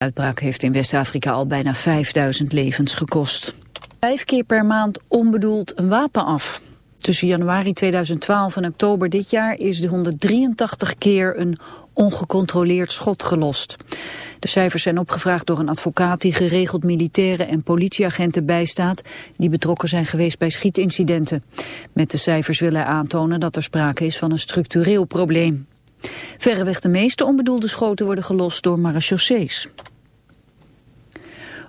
uitbraak heeft in West-Afrika al bijna 5000 levens gekost. Vijf keer per maand onbedoeld een wapen af. Tussen januari 2012 en oktober dit jaar is de 183 keer een ongecontroleerd schot gelost. De cijfers zijn opgevraagd door een advocaat die geregeld militaire en politieagenten bijstaat die betrokken zijn geweest bij schietincidenten. Met de cijfers wil hij aantonen dat er sprake is van een structureel probleem. Verreweg de meeste onbedoelde schoten worden gelost door marechaussees.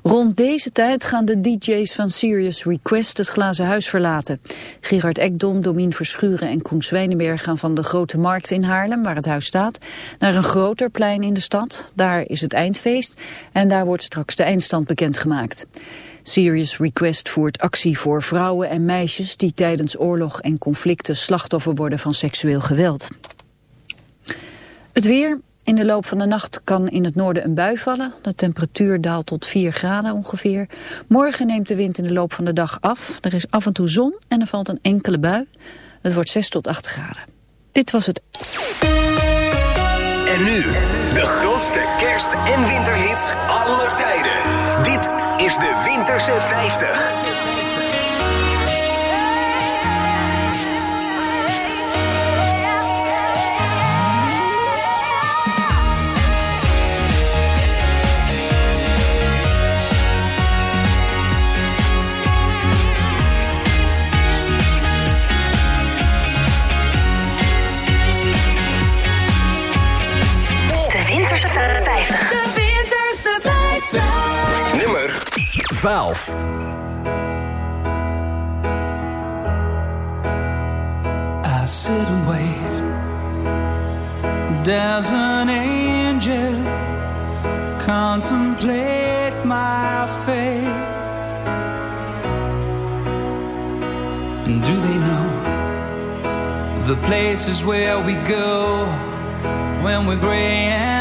Rond deze tijd gaan de DJ's van Serious Request het glazen huis verlaten. Gerard Ekdom, Domien Verschuren en Koen Zwijnenberg gaan van de Grote Markt in Haarlem, waar het huis staat, naar een groter plein in de stad. Daar is het eindfeest en daar wordt straks de eindstand bekendgemaakt. Serious Request voert actie voor vrouwen en meisjes die tijdens oorlog en conflicten slachtoffer worden van seksueel geweld. Het weer, in de loop van de nacht kan in het noorden een bui vallen. De temperatuur daalt tot 4 graden ongeveer. Morgen neemt de wind in de loop van de dag af. Er is af en toe zon en er valt een enkele bui. Het wordt 6 tot 8 graden. Dit was het. En nu, de grootste kerst- en winterhits aller tijden. Dit is de Winterse 50. 12. I sit and wait. Does an angel contemplate my fate? And do they know the places where we go when we're gray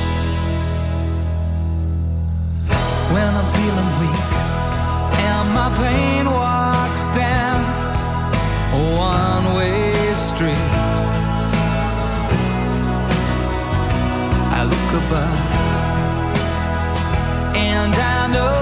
And I know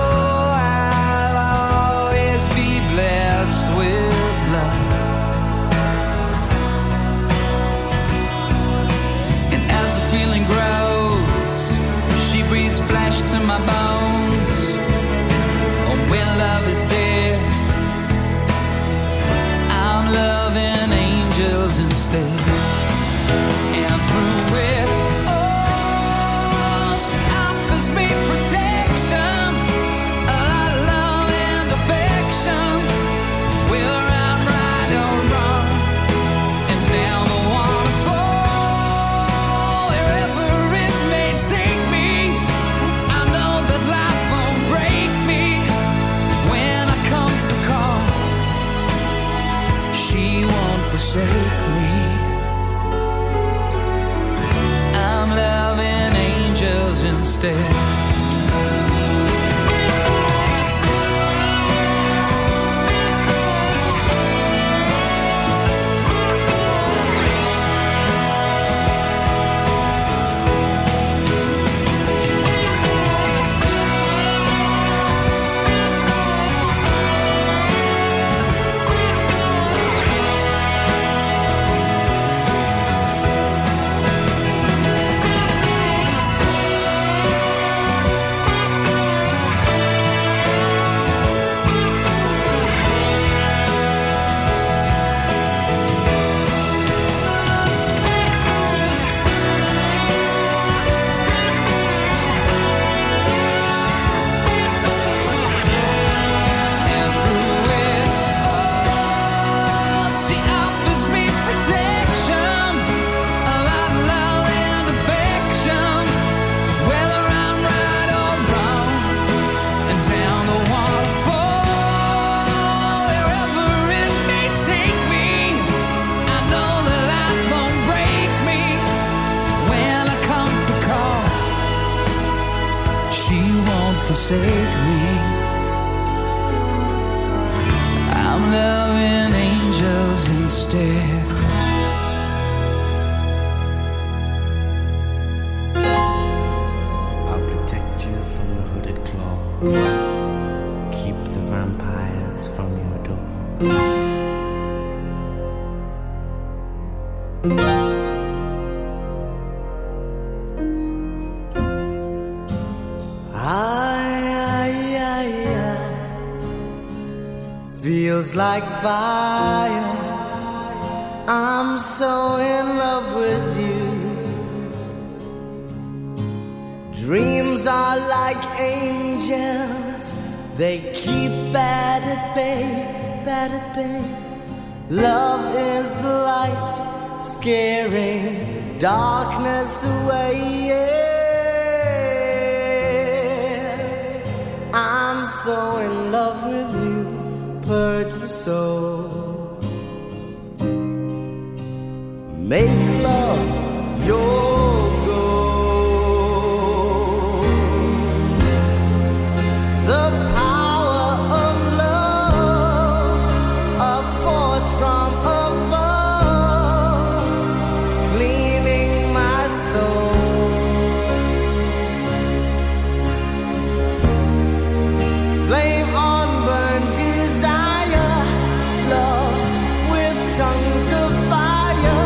tongues of fire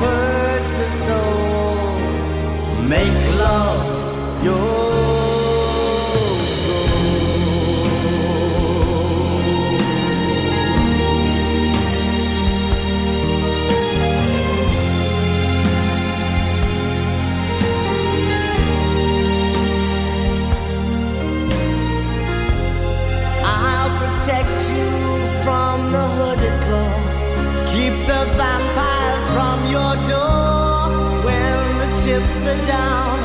purge the soul. Make love your down.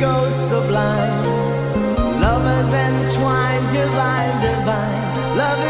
go sublime. Lovers entwined, divine, divine. Loving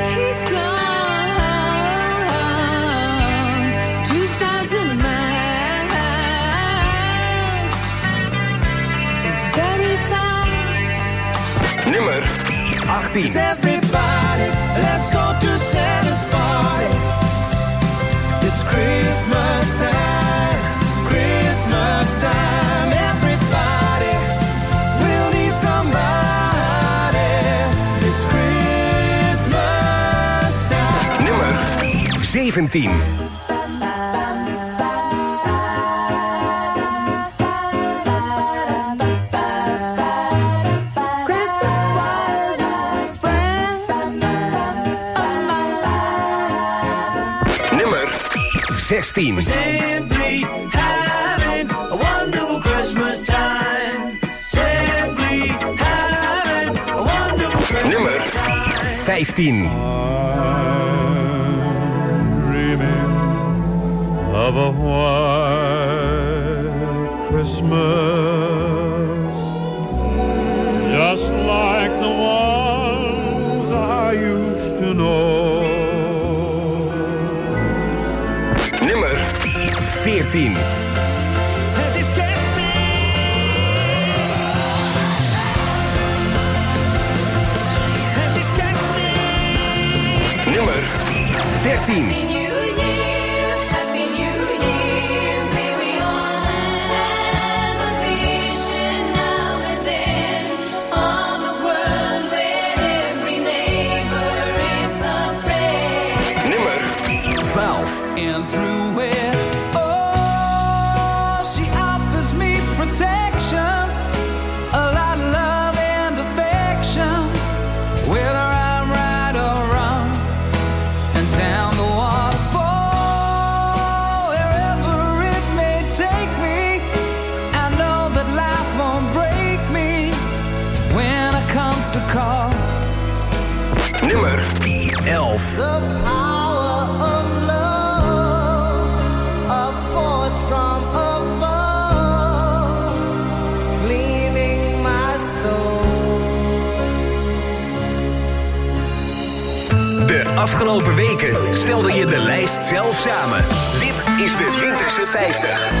18. Everybody, let's go to Santa's party. It's Christmas time, Christmas time. Everybody, we'll need somebody. It's Christmas time. Nummer 17. 16. Simply having a wonderful Christmas time. Simply having a wonderful Christmas time. Nummer 15. dreaming of a white 14. Het is kerstmis. Het is kerstmis. Nummer 13. Stelde je de lijst zelf samen. Dit is de Winterse 50.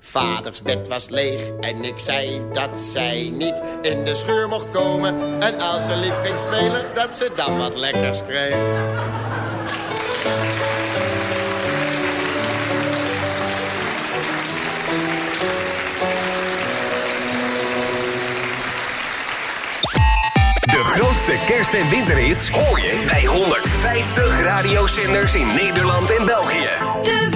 Vaders bed was leeg en ik zei dat zij niet in de scheur mocht komen. En als ze lief ging spelen, dat ze dan wat lekkers kreeg. De grootste kerst- en winterhits hoor je bij 150 radiozenders in Nederland en België. De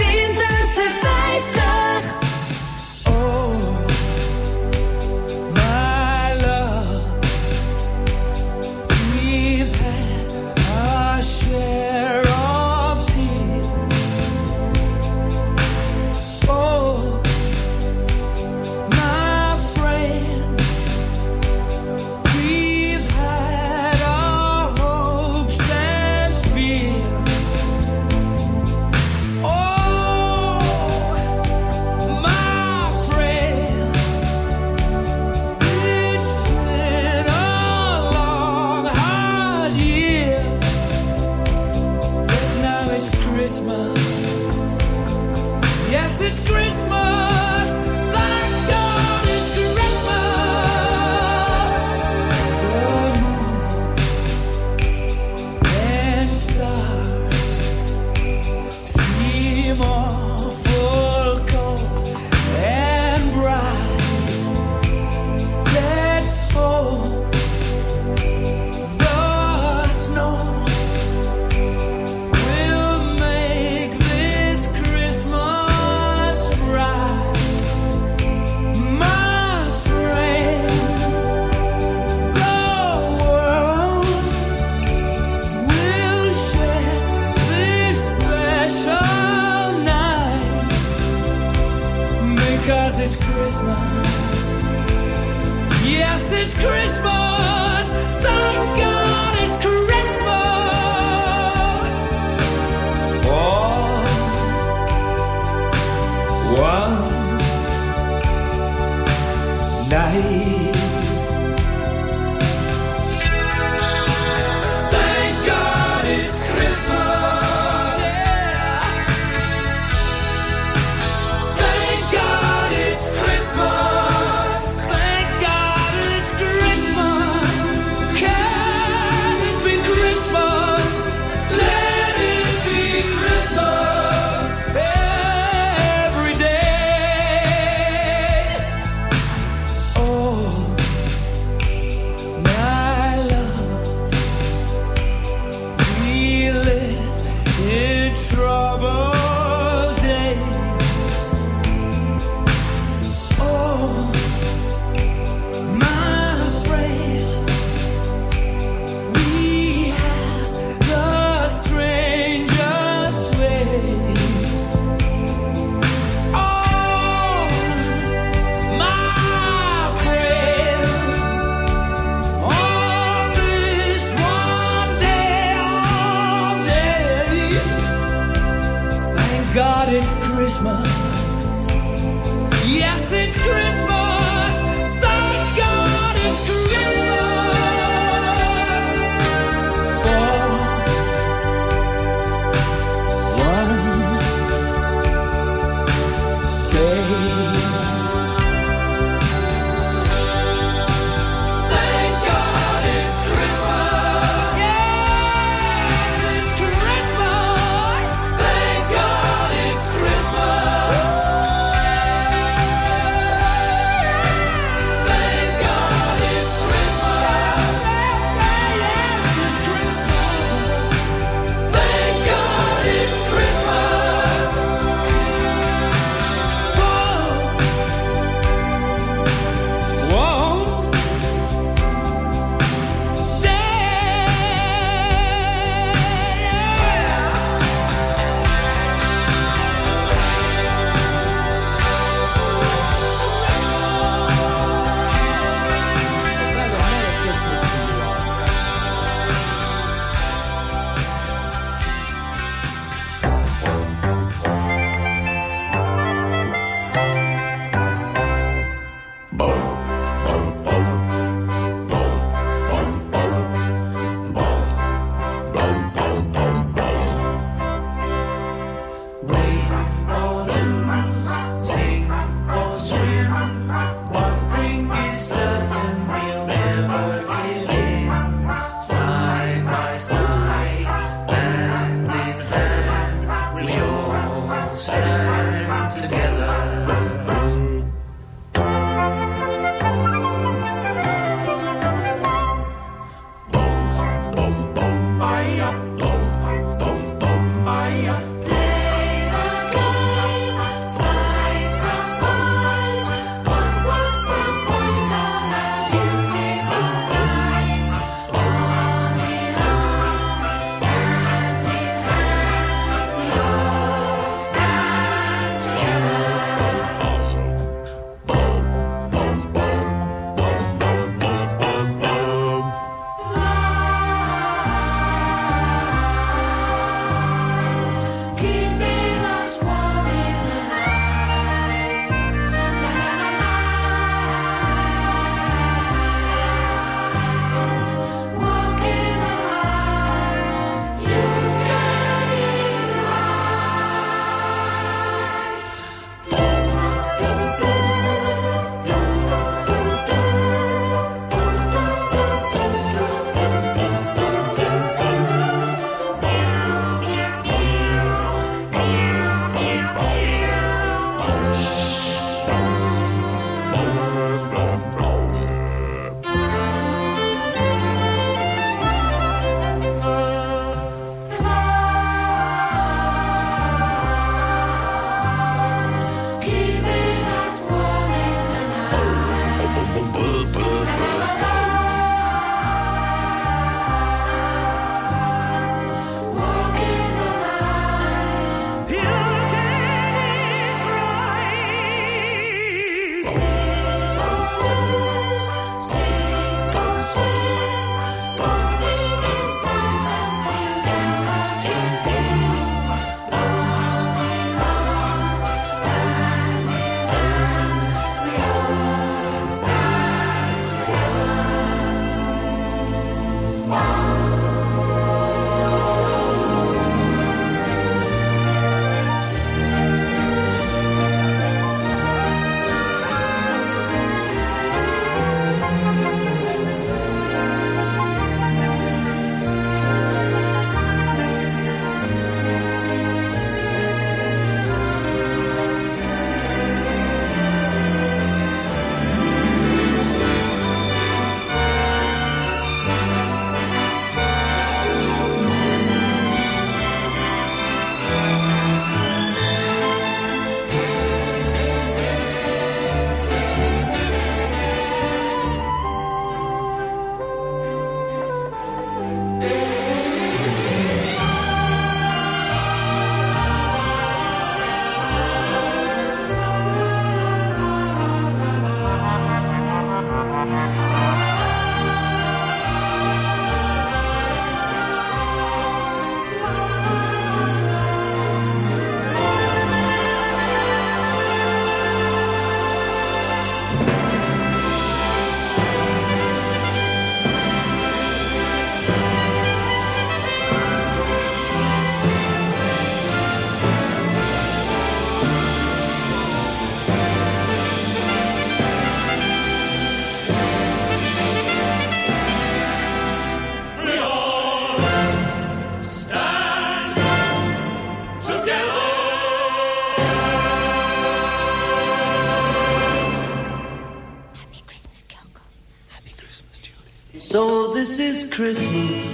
Christmas.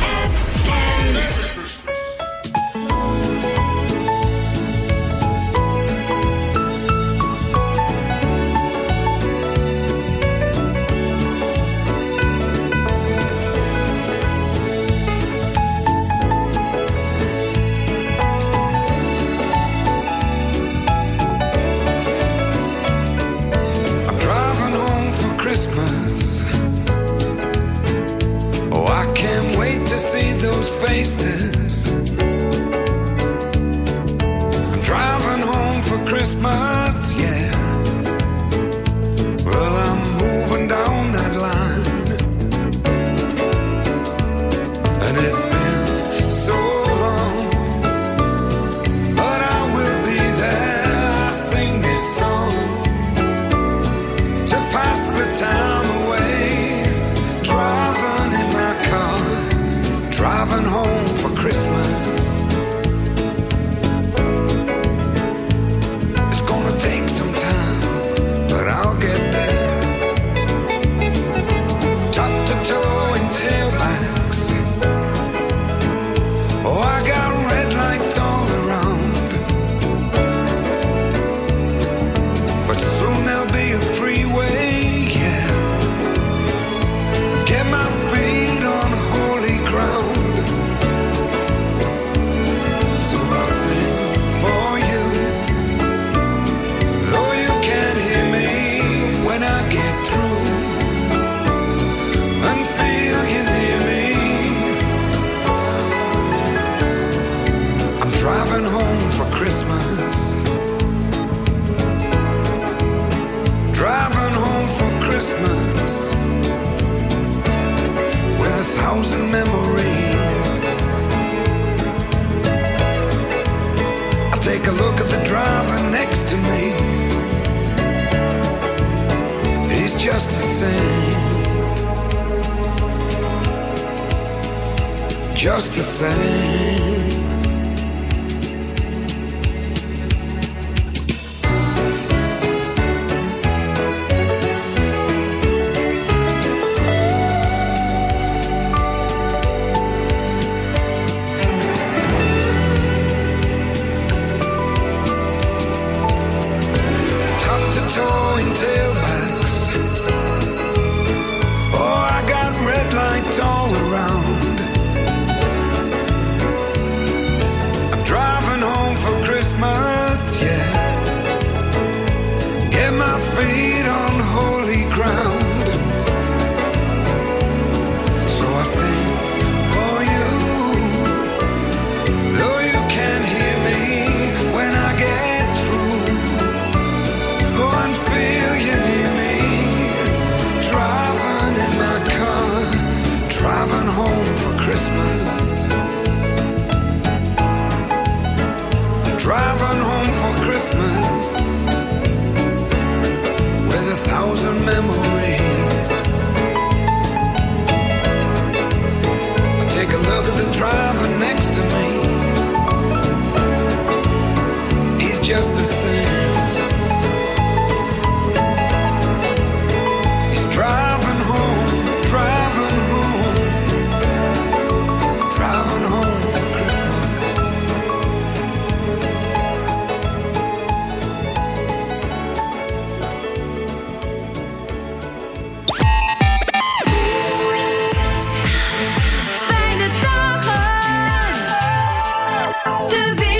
Just the same. Just the same. De Winterse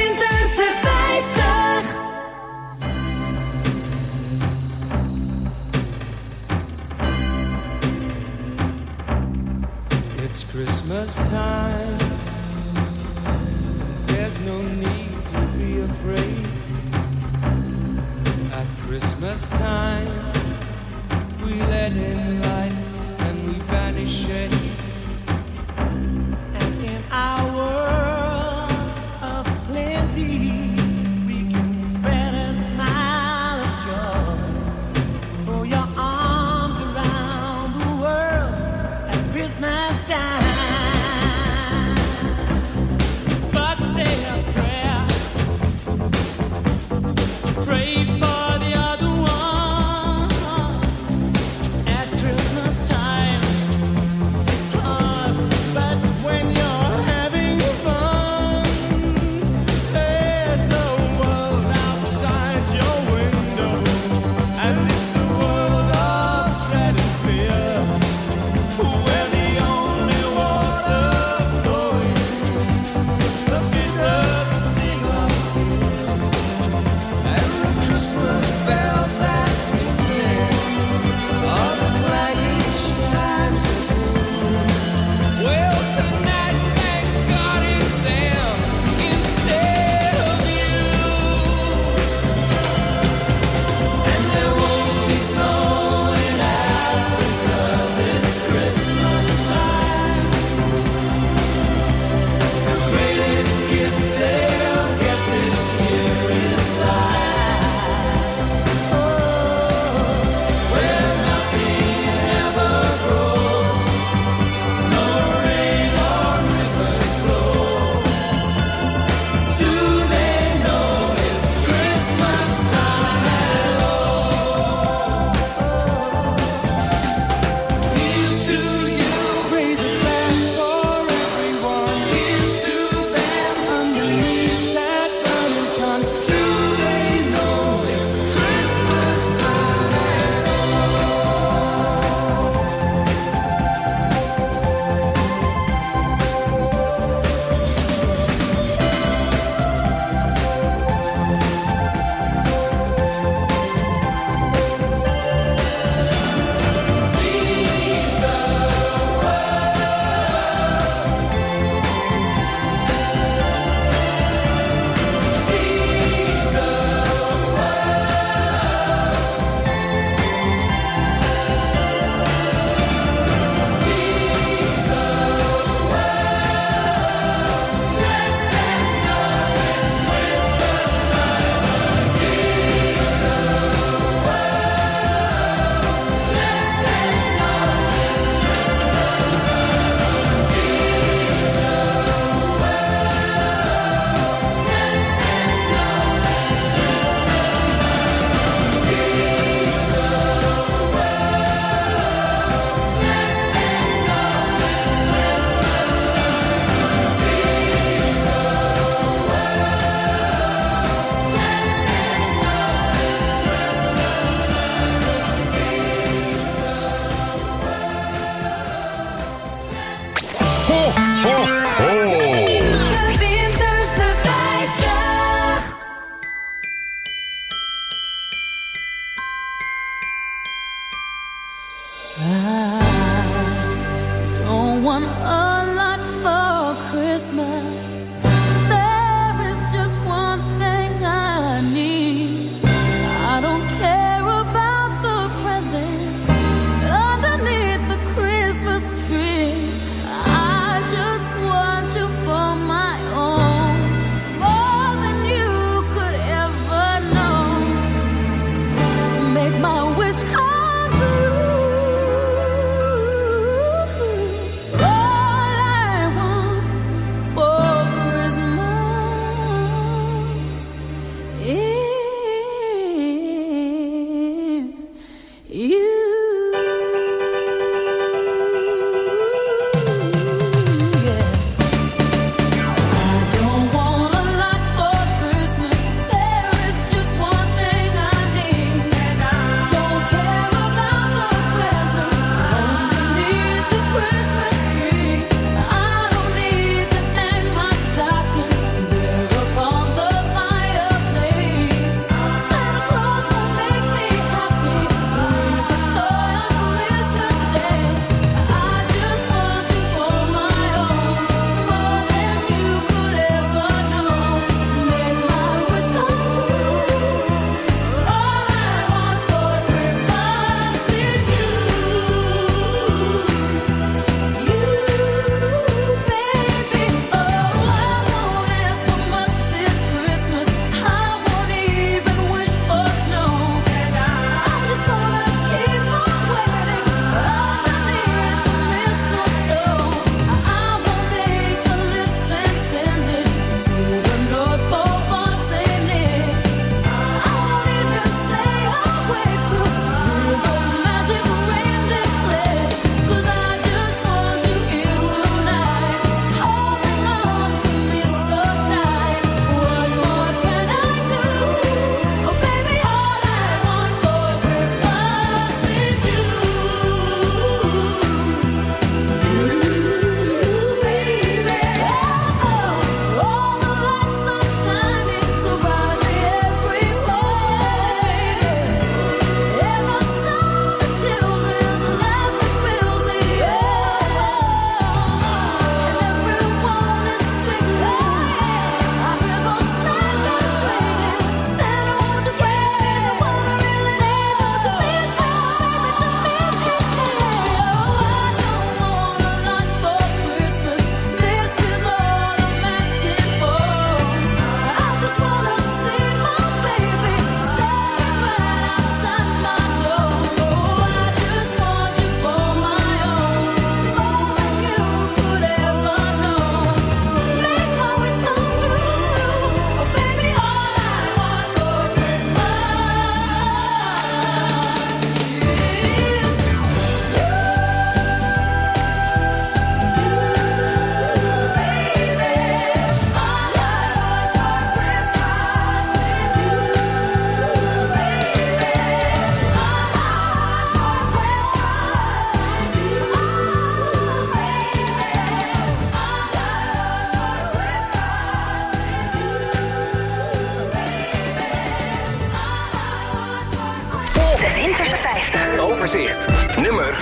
50. Overzicht. Nummer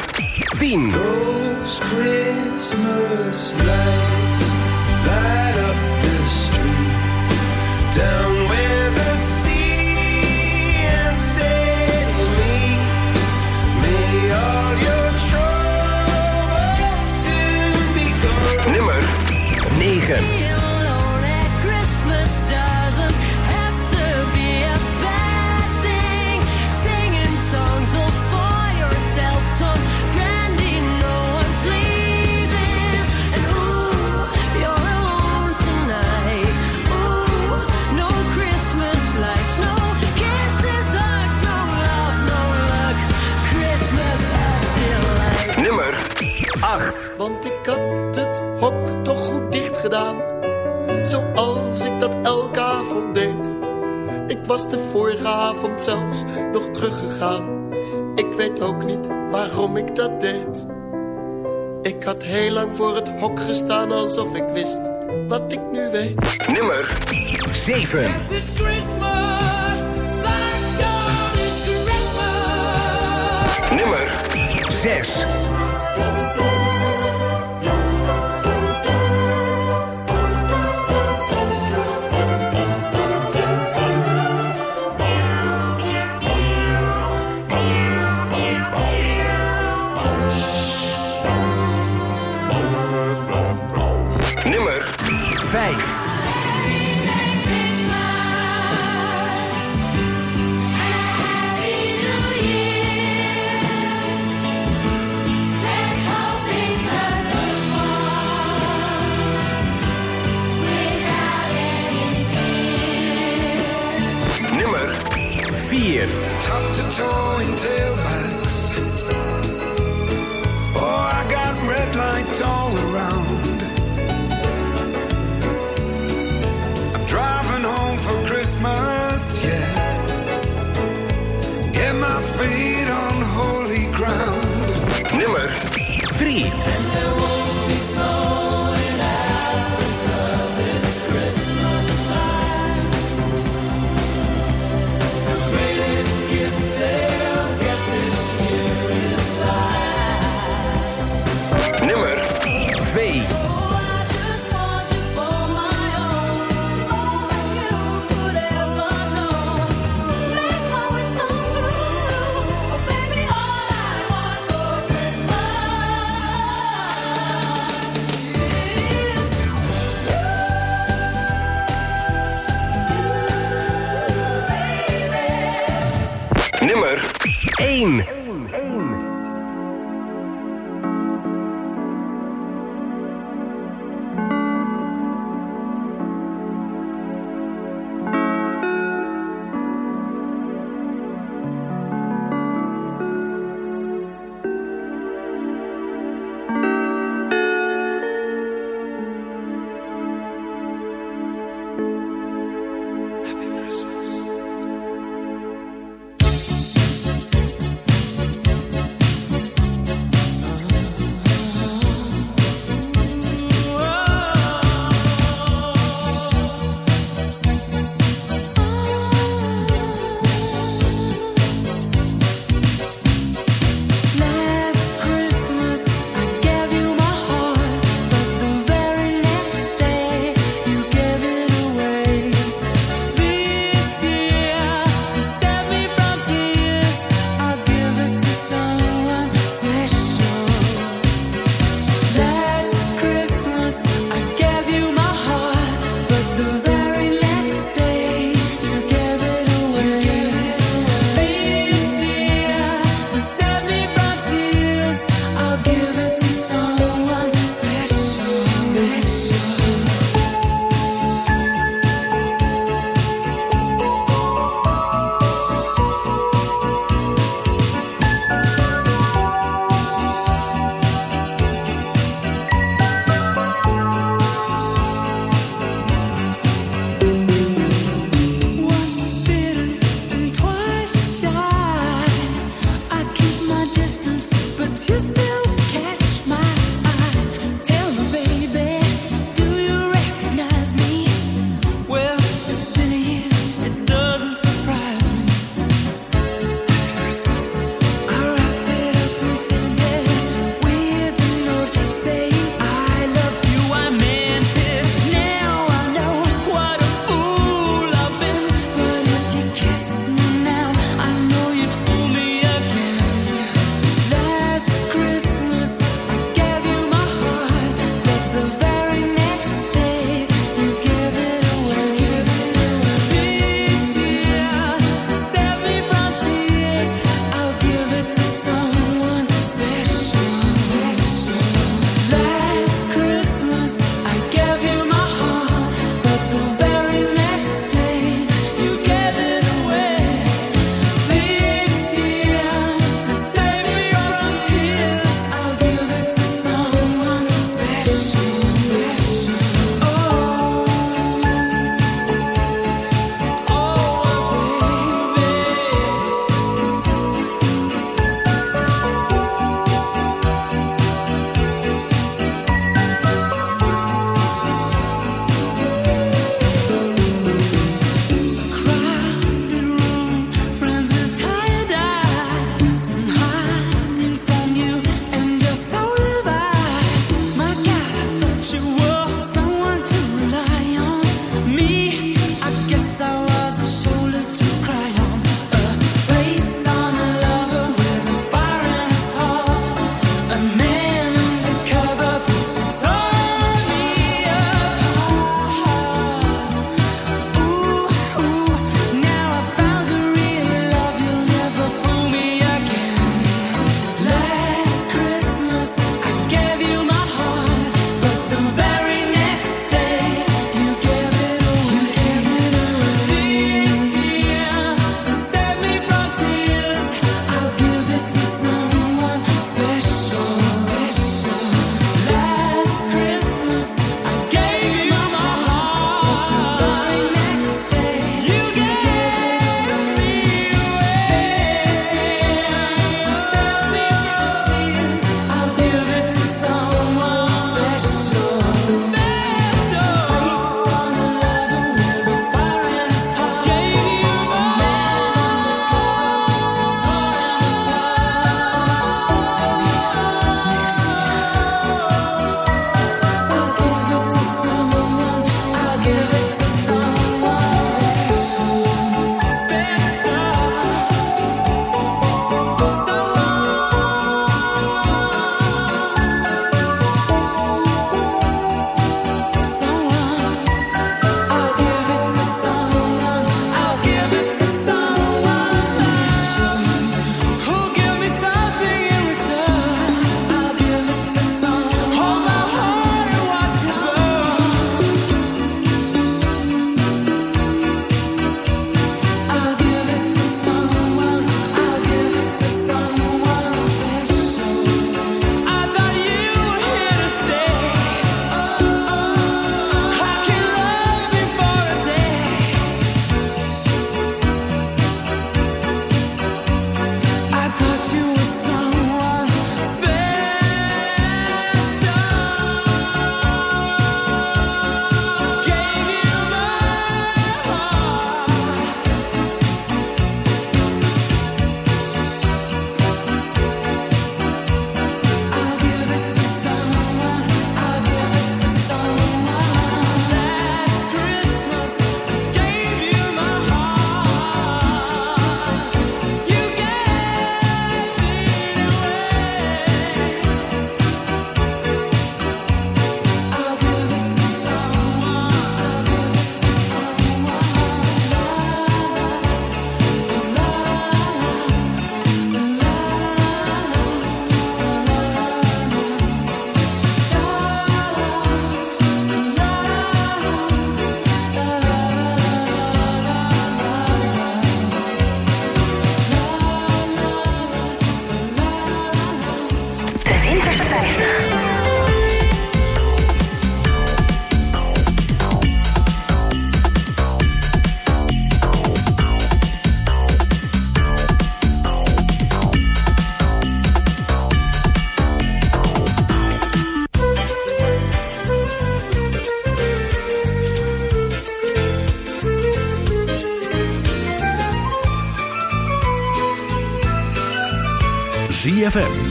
10. Those Christmas lights light up the street down where the sea and sail meet. May all your troubles soon be gone. Nummer 9. Was de vorige avond zelfs nog teruggegaan. Ik weet ook niet waarom ik dat deed. Ik had heel lang voor het hok gestaan alsof ik wist wat ik nu weet. Nummer 7. Yes, it's Christmas. Thank God it's Christmas. Nummer 6. To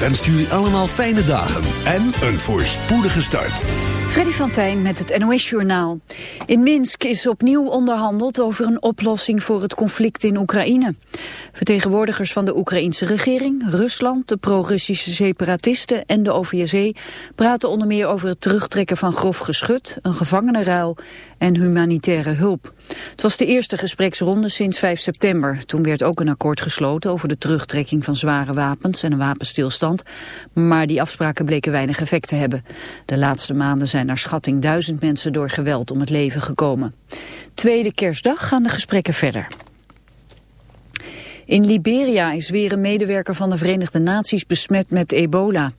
wenst jullie allemaal fijne dagen en een voorspoedige start. Freddy van Tijn met het NOS-journaal. In Minsk is opnieuw onderhandeld over een oplossing voor het conflict in Oekraïne. Vertegenwoordigers van de Oekraïense regering, Rusland, de pro-Russische separatisten en de OVSE praten onder meer over het terugtrekken van grof geschut, een gevangenenruil en humanitaire hulp. Het was de eerste gespreksronde sinds 5 september. Toen werd ook een akkoord gesloten over de terugtrekking van zware wapens en een wapenstilstand. Maar die afspraken bleken weinig effect te hebben. De laatste maanden zijn naar schatting duizend mensen door geweld om het leven gekomen. Tweede kerstdag gaan de gesprekken verder. In Liberia is weer een medewerker van de Verenigde Naties besmet met ebola.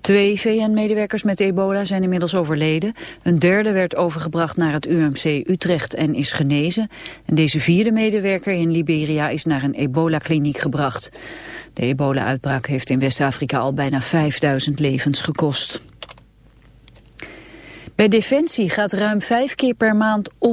Twee VN-medewerkers met ebola zijn inmiddels overleden. Een derde werd overgebracht naar het UMC Utrecht en is genezen. En deze vierde medewerker in Liberia is naar een ebola-kliniek gebracht. De ebola-uitbraak heeft in West-Afrika al bijna 5000 levens gekost. Bij Defensie gaat ruim vijf keer per maand om